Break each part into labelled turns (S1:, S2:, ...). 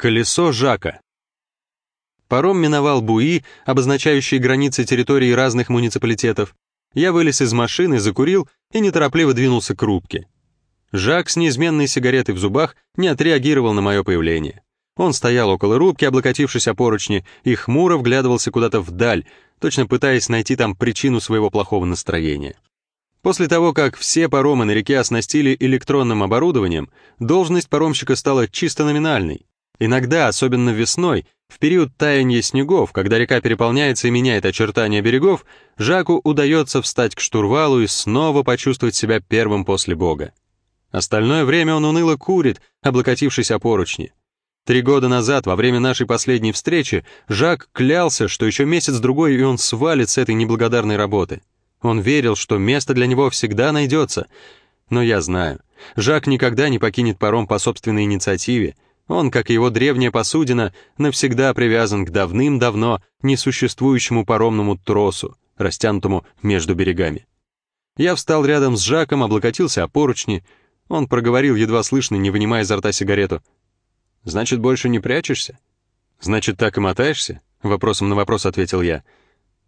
S1: Колесо Жака. Паром миновал буи, обозначающие границы территории разных муниципалитетов. Я вылез из машины, закурил и неторопливо двинулся к рубке. Жак с неизменной сигаретой в зубах не отреагировал на мое появление. Он стоял около рубки, облокотившись о поручни, и хмуро вглядывался куда-то вдаль, точно пытаясь найти там причину своего плохого настроения. После того, как все паромы на реке оснастили электронным оборудованием, должность паромщика стала чисто номинальной. Иногда, особенно весной, в период таяния снегов, когда река переполняется и меняет очертания берегов, Жаку удается встать к штурвалу и снова почувствовать себя первым после Бога. Остальное время он уныло курит, облокотившись о поручни. Три года назад, во время нашей последней встречи, Жак клялся, что еще месяц-другой и он свалит с этой неблагодарной работы. Он верил, что место для него всегда найдется. Но я знаю, Жак никогда не покинет паром по собственной инициативе, он, как его древняя посудина, навсегда привязан к давным-давно несуществующему паромному тросу, растянутому между берегами. Я встал рядом с Жаком, облокотился о поручни. Он проговорил, едва слышно, не вынимая изо рта сигарету. «Значит, больше не прячешься?» «Значит, так и мотаешься?» — вопросом на вопрос ответил я.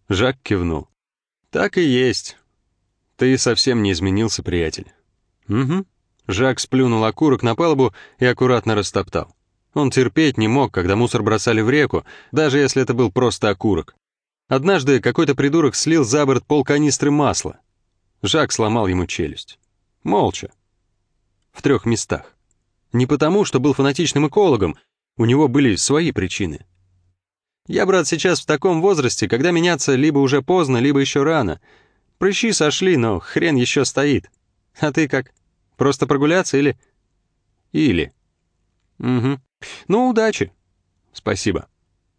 S1: Жак кивнул. «Так и есть. Ты совсем не изменился, приятель». «Угу», Жак сплюнул окурок на палубу и аккуратно растоптал. Он терпеть не мог, когда мусор бросали в реку, даже если это был просто окурок. Однажды какой-то придурок слил за борт полканистры масла. Жак сломал ему челюсть. Молча. В трех местах. Не потому, что был фанатичным экологом, у него были свои причины. Я, брат, сейчас в таком возрасте, когда меняться либо уже поздно, либо еще рано. Прыщи сошли, но хрен еще стоит. А ты как? Просто прогуляться или... Или. Угу. Ну, удачи. Спасибо.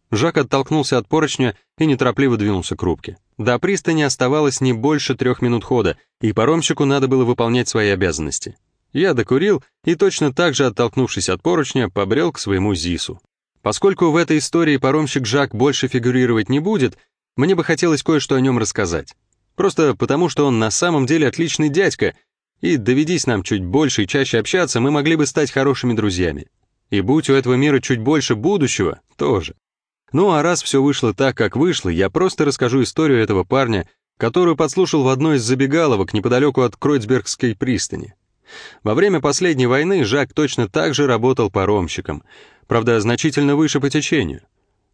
S1: Жак оттолкнулся от поручня и неторопливо двинулся к рубке. До пристани оставалось не больше трех минут хода, и паромщику надо было выполнять свои обязанности. Я докурил и точно так же, оттолкнувшись от поручня, побрел к своему ЗИСу. Поскольку в этой истории паромщик Жак больше фигурировать не будет, мне бы хотелось кое-что о нем рассказать. Просто потому, что он на самом деле отличный дядька, и доведись нам чуть больше и чаще общаться, мы могли бы стать хорошими друзьями. И будь у этого мира чуть больше будущего, тоже. Ну а раз все вышло так, как вышло, я просто расскажу историю этого парня, которую подслушал в одной из забегаловок неподалеку от Кройцбергской пристани. Во время последней войны Жак точно так же работал паромщиком, правда, значительно выше по течению.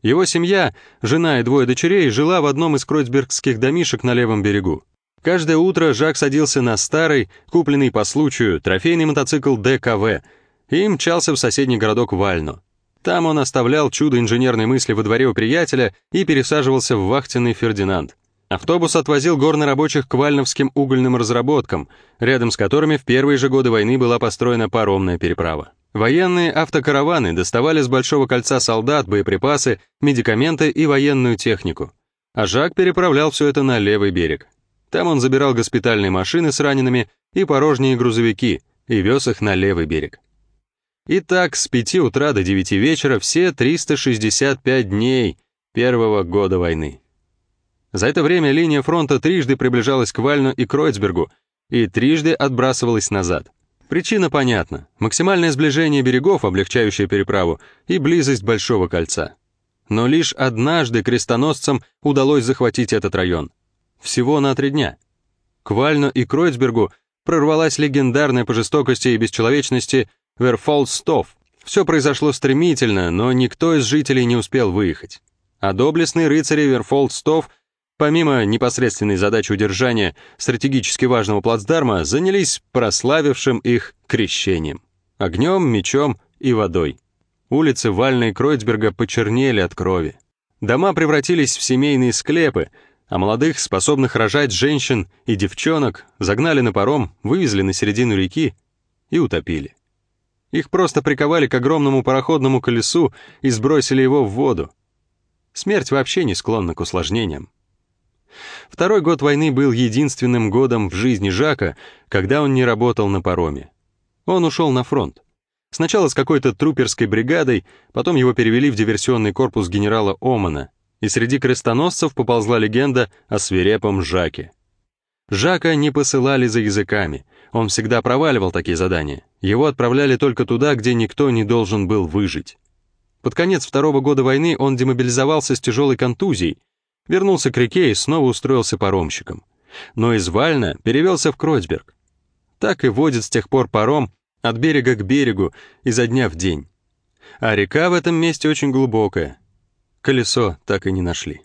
S1: Его семья, жена и двое дочерей, жила в одном из кройцбергских домишек на левом берегу. Каждое утро Жак садился на старый, купленный по случаю, трофейный мотоцикл ДКВ и мчался в соседний городок Вально. Там он оставлял чудо инженерной мысли во дворе у приятеля и пересаживался в вахтенный Фердинанд. Автобус отвозил горнорабочих к вальновским угольным разработкам, рядом с которыми в первые же годы войны была построена паромная переправа. Военные автокараваны доставали с Большого кольца солдат, боеприпасы, медикаменты и военную технику. А Жак переправлял все это на левый берег. Там он забирал госпитальные машины с ранеными и порожние грузовики и вез их на левый берег. И так с 5 утра до 9 вечера все 365 дней первого года войны. За это время линия фронта трижды приближалась к Вальну и Кройцбергу и трижды отбрасывалась назад. Причина понятна. Максимальное сближение берегов, облегчающее переправу, и близость Большого кольца. Но лишь однажды крестоносцам удалось захватить этот район. Всего на три дня. К Вальну и Кройцбергу прорвалась легендарная по жестокости и бесчеловечности Верфолстов. Все произошло стремительно, но никто из жителей не успел выехать. А доблестные рыцари Верфолстов, помимо непосредственной задачи удержания стратегически важного плацдарма, занялись прославившим их крещением. Огнем, мечом и водой. Улицы Вальна и Кройцберга почернели от крови. Дома превратились в семейные склепы, а молодых, способных рожать женщин и девчонок загнали на паром, вывезли на середину реки и утопили. Их просто приковали к огромному пароходному колесу и сбросили его в воду. Смерть вообще не склонна к усложнениям. Второй год войны был единственным годом в жизни Жака, когда он не работал на пароме. Он ушел на фронт. Сначала с какой-то труперской бригадой, потом его перевели в диверсионный корпус генерала Омана, и среди крестоносцев поползла легенда о свирепом Жаке. Жака не посылали за языками, он всегда проваливал такие задания. Его отправляли только туда, где никто не должен был выжить. Под конец второго года войны он демобилизовался с тяжелой контузией, вернулся к реке и снова устроился паромщиком. Но из Вальна перевелся в Кройцберг. Так и водит с тех пор паром от берега к берегу, изо дня в день. А река в этом месте очень глубокая. Колесо так и не нашли.